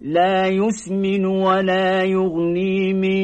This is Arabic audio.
لا يسمن ولا يغني من